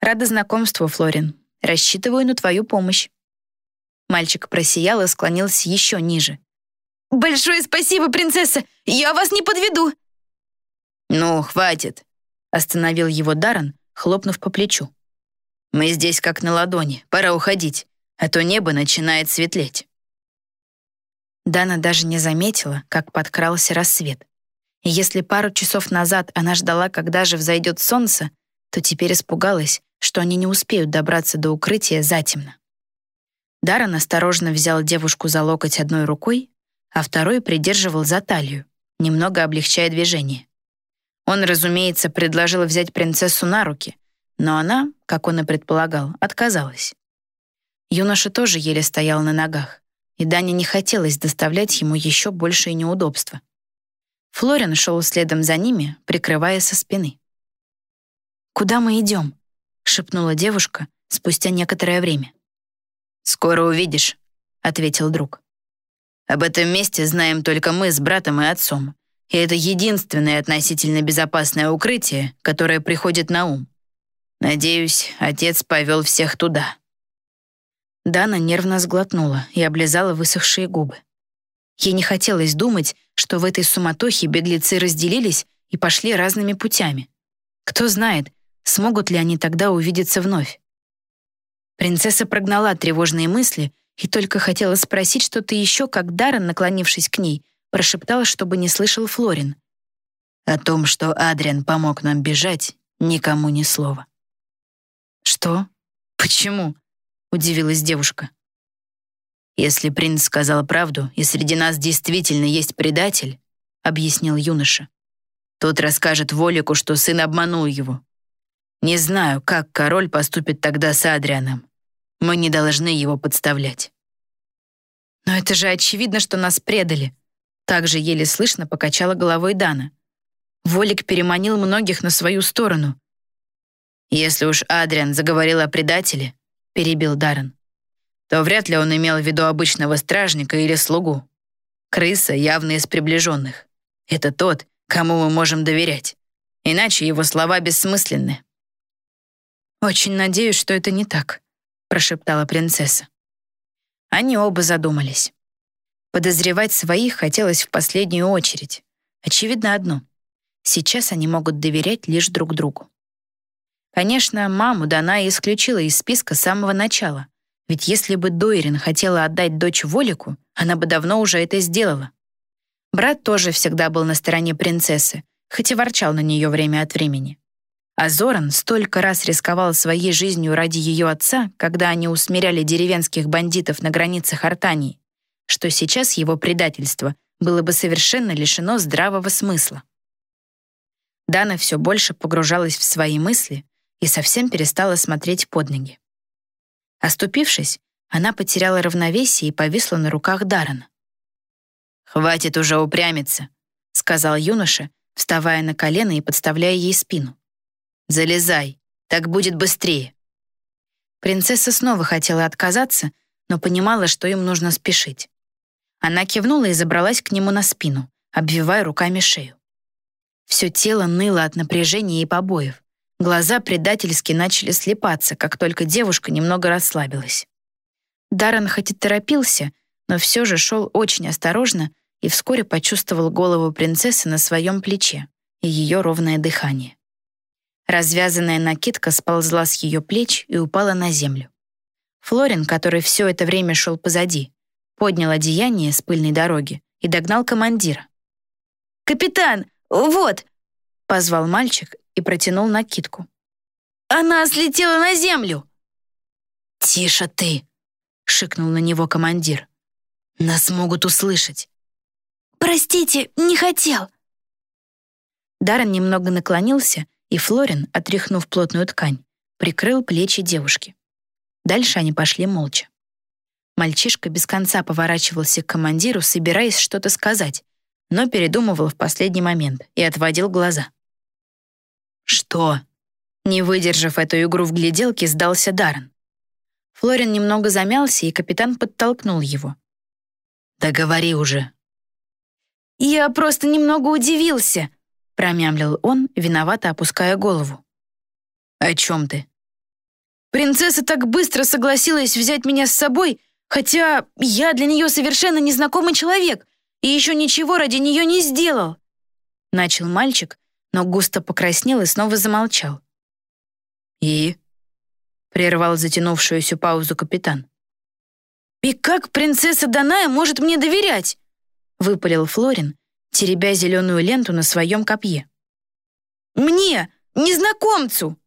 «Рада знакомству, Флорин. Рассчитываю на твою помощь». Мальчик просиял и склонился еще ниже. «Большое спасибо, принцесса! Я вас не подведу!» «Ну, хватит!» — остановил его Даррен, хлопнув по плечу. Мы здесь как на ладони, пора уходить, а то небо начинает светлеть». Дана даже не заметила, как подкрался рассвет. И если пару часов назад она ждала, когда же взойдет солнце, то теперь испугалась, что они не успеют добраться до укрытия затемно. Даррен осторожно взял девушку за локоть одной рукой, а второй придерживал за талию, немного облегчая движение. Он, разумеется, предложил взять принцессу на руки, но она, как он и предполагал, отказалась. Юноша тоже еле стоял на ногах, и Дане не хотелось доставлять ему еще большее неудобства. Флорин шел следом за ними, прикрывая со спины. «Куда мы идем?» — шепнула девушка спустя некоторое время. «Скоро увидишь», — ответил друг. «Об этом месте знаем только мы с братом и отцом, и это единственное относительно безопасное укрытие, которое приходит на ум. Надеюсь, отец повел всех туда». Дана нервно сглотнула и облизала высохшие губы. Ей не хотелось думать, что в этой суматохе беглецы разделились и пошли разными путями. Кто знает, смогут ли они тогда увидеться вновь. Принцесса прогнала тревожные мысли и только хотела спросить что-то еще, как Даррен, наклонившись к ней, прошептала, чтобы не слышал Флорин. «О том, что Адриан помог нам бежать, никому ни слова». «Что? Почему?» — удивилась девушка. «Если принц сказал правду, и среди нас действительно есть предатель», — объяснил юноша, тот расскажет Волику, что сын обманул его. Не знаю, как король поступит тогда с Адрианом. Мы не должны его подставлять. Но это же очевидно, что нас предали. Так же еле слышно покачала головой Дана. Волик переманил многих на свою сторону. Если уж Адриан заговорил о предателе, перебил Даррен, то вряд ли он имел в виду обычного стражника или слугу. Крыса явно из приближенных. Это тот, кому мы можем доверять. Иначе его слова бессмысленны. «Очень надеюсь, что это не так», — прошептала принцесса. Они оба задумались. Подозревать своих хотелось в последнюю очередь. Очевидно одно. Сейчас они могут доверять лишь друг другу. Конечно, маму Дана исключила из списка с самого начала. Ведь если бы Дойрин хотела отдать дочь Волику, она бы давно уже это сделала. Брат тоже всегда был на стороне принцессы, хоть и ворчал на нее время от времени. А Зоран столько раз рисковал своей жизнью ради ее отца, когда они усмиряли деревенских бандитов на границах Артании, что сейчас его предательство было бы совершенно лишено здравого смысла. Дана все больше погружалась в свои мысли и совсем перестала смотреть под ноги. Оступившись, она потеряла равновесие и повисла на руках Дарана. «Хватит уже упрямиться», — сказал юноша, вставая на колено и подставляя ей спину. «Залезай, так будет быстрее». Принцесса снова хотела отказаться, но понимала, что им нужно спешить. Она кивнула и забралась к нему на спину, обвивая руками шею. Все тело ныло от напряжения и побоев. Глаза предательски начали слепаться, как только девушка немного расслабилась. Даррен хоть и торопился, но все же шел очень осторожно и вскоре почувствовал голову принцессы на своем плече и ее ровное дыхание. Развязанная накидка сползла с ее плеч и упала на землю. Флорин, который все это время шел позади, поднял одеяние с пыльной дороги и догнал командира. «Капитан, вот!» — позвал мальчик и протянул накидку. «Она слетела на землю!» «Тише ты!» — шикнул на него командир. «Нас могут услышать!» «Простите, не хотел!» Даррен немного наклонился, и Флорин, отряхнув плотную ткань, прикрыл плечи девушки. Дальше они пошли молча. Мальчишка без конца поворачивался к командиру, собираясь что-то сказать, но передумывал в последний момент и отводил глаза. «Что?» Не выдержав эту игру в гляделки, сдался Даррен. Флорин немного замялся, и капитан подтолкнул его. «Да говори уже». «Я просто немного удивился», — промямлил он, виновато опуская голову. «О чем ты?» «Принцесса так быстро согласилась взять меня с собой, хотя я для нее совершенно незнакомый человек и еще ничего ради нее не сделал», — начал мальчик, но густо покраснел и снова замолчал. «И?» — прервал затянувшуюся паузу капитан. «И как принцесса Даная может мне доверять?» — выпалил Флорин, теребя зеленую ленту на своем копье. «Мне, незнакомцу!»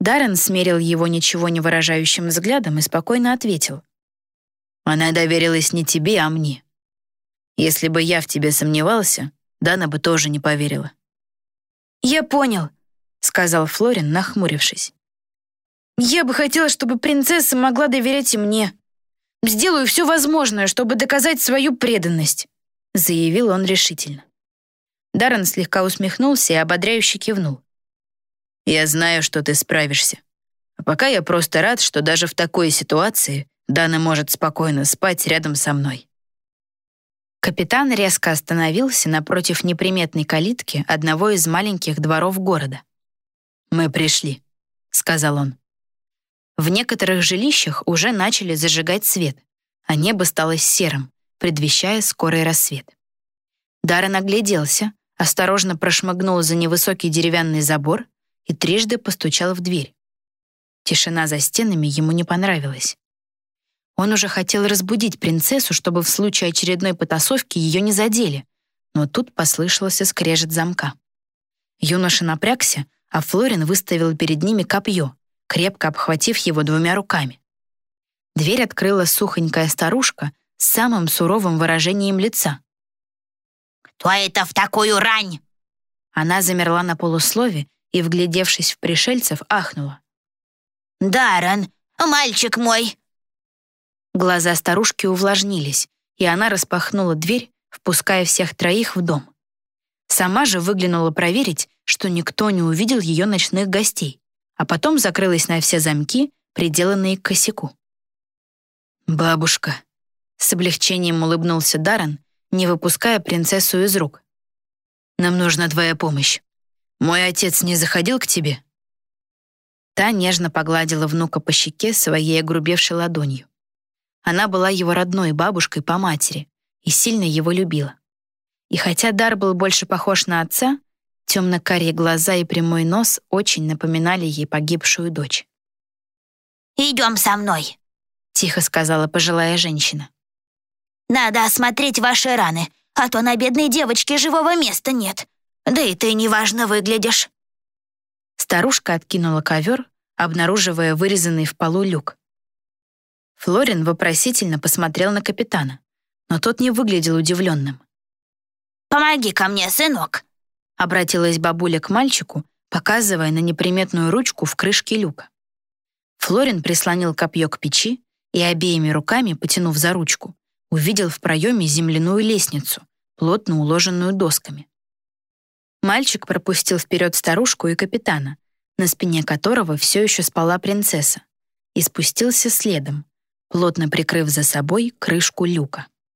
Даррен смерил его ничего не выражающим взглядом и спокойно ответил. «Она доверилась не тебе, а мне. Если бы я в тебе сомневался, Дана бы тоже не поверила». «Я понял», — сказал Флорин, нахмурившись. Я бы хотела, чтобы принцесса могла доверять и мне. Сделаю все возможное, чтобы доказать свою преданность», заявил он решительно. Даррен слегка усмехнулся и ободряюще кивнул. «Я знаю, что ты справишься. А пока я просто рад, что даже в такой ситуации Дана может спокойно спать рядом со мной». Капитан резко остановился напротив неприметной калитки одного из маленьких дворов города. «Мы пришли», — сказал он. В некоторых жилищах уже начали зажигать свет, а небо стало серым, предвещая скорый рассвет. Даррен огляделся, осторожно прошмыгнул за невысокий деревянный забор и трижды постучал в дверь. Тишина за стенами ему не понравилась. Он уже хотел разбудить принцессу, чтобы в случае очередной потасовки ее не задели, но тут послышался скрежет замка. Юноша напрягся, а Флорин выставил перед ними копье, крепко обхватив его двумя руками. Дверь открыла сухонькая старушка с самым суровым выражением лица. «Кто это в такую рань?» Она замерла на полуслове и, вглядевшись в пришельцев, ахнула. «Даррен, мальчик мой, Глаза старушки увлажнились, и она распахнула дверь, впуская всех троих в дом. Сама же выглянула проверить, что никто не увидел ее ночных гостей, а потом закрылась на все замки, приделанные к косяку. «Бабушка», — с облегчением улыбнулся Даррен, не выпуская принцессу из рук. «Нам нужна твоя помощь. Мой отец не заходил к тебе?» Та нежно погладила внука по щеке своей огрубевшей ладонью. Она была его родной бабушкой по матери и сильно его любила. И хотя Дар был больше похож на отца, темно-карие глаза и прямой нос очень напоминали ей погибшую дочь. «Идем со мной», — тихо сказала пожилая женщина. «Надо осмотреть ваши раны, а то на бедной девочке живого места нет. Да и ты неважно выглядишь». Старушка откинула ковер, обнаруживая вырезанный в полу люк. Флорин вопросительно посмотрел на капитана, но тот не выглядел удивленным. «Помоги ко мне, сынок!» обратилась бабуля к мальчику, показывая на неприметную ручку в крышке люка. Флорин прислонил копье к печи и обеими руками, потянув за ручку, увидел в проеме земляную лестницу, плотно уложенную досками. Мальчик пропустил вперед старушку и капитана, на спине которого все еще спала принцесса, и спустился следом, плотно прикрыв за собой крышку люка.